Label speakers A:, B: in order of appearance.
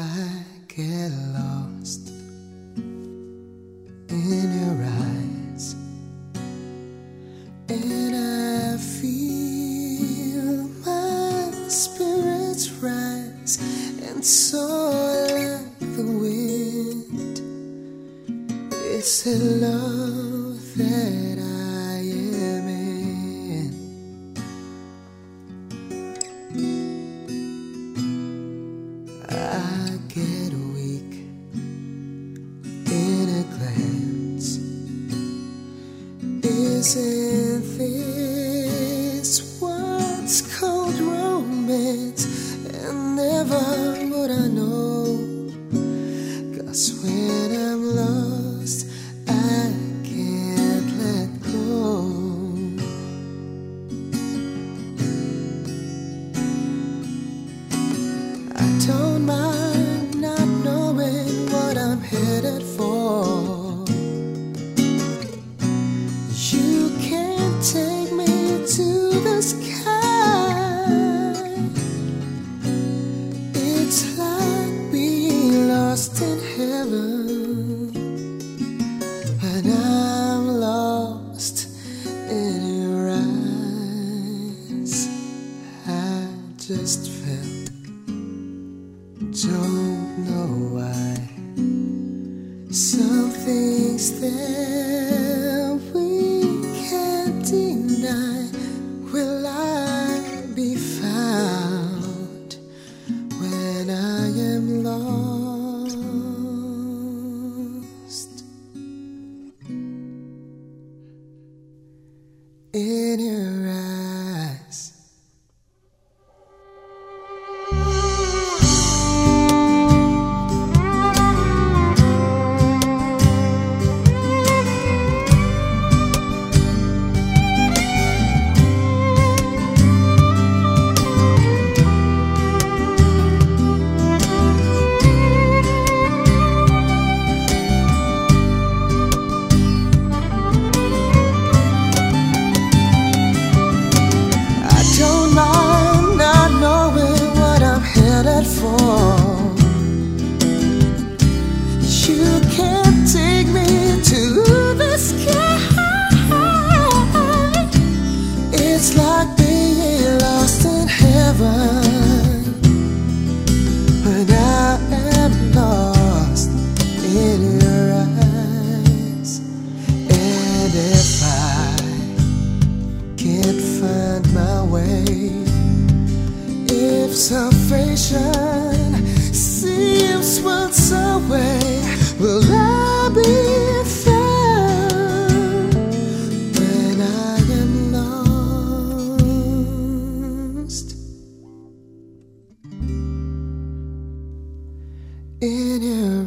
A: I get lost in your eyes, and I feel my spirits rise, and soar like the wind, it's a love that I Isn't this what's called romance? And never would I know. Cause when Don't know why. Some things Will I be found when I am lost in your eyes? Salvation seems once away, will I be found when I am lost? In your